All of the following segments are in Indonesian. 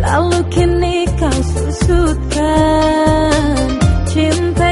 Lalu kini kau susutkan cinta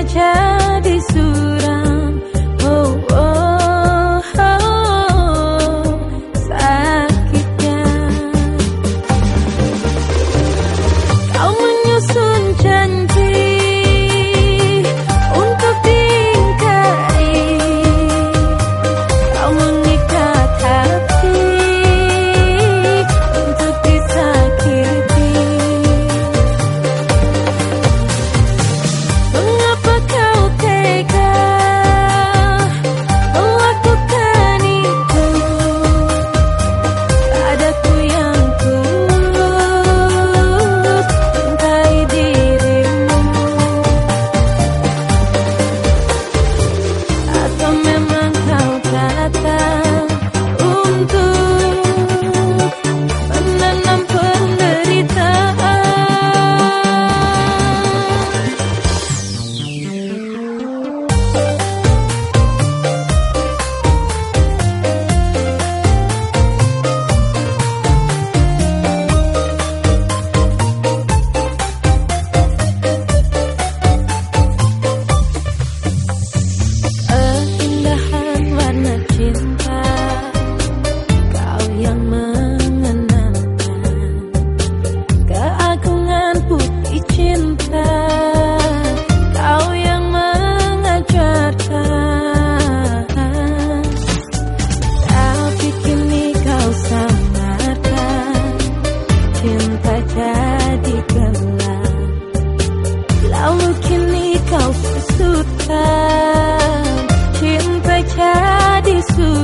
to